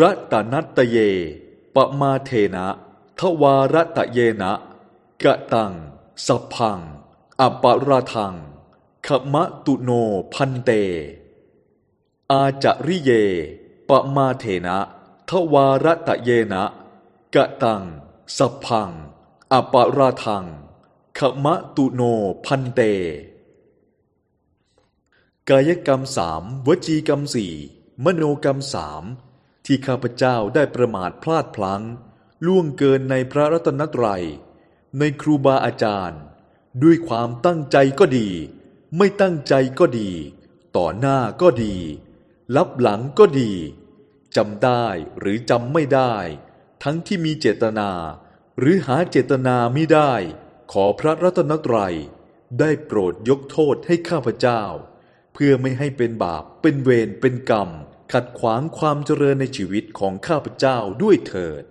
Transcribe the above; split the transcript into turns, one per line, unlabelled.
รัตนัตเย ปมาเทนะทวารตะเยนะกะตังสัพพังอปราทังขมะตุโนพันเต อาจาริเย ปมาเทนะทวารตะเยนะกะตังสัพพังอปราทังขมะตุโนพันเต กายกรรมสามวจีกรรมสี่มโนกรรมสาม ที่ข้าพเจ้าได้ประมาทพลาดพลั้ง ล่วงเกินในพระรัตนตรัย ในครูบาอาจารย์ ด้วยความตั้งใจก็ดี ไม่ตั้งใจก็ดี ต่อหน้าก็ดี ลับหลังก็ดีจำได้หรือจำไม่ได้ ทั้งที่มีเจตนา หรือหาเจตนาไม่ได้ ขอพระรัตนตรัย ได้โปรดยกโทษให้ข้าพเจ้า เพื่อไม่ให้เป็นบาปเป็นเวรเป็นกรรม ขัดขวางความเจริญในชีวิตของข้าพเจ้าด้วยเถิด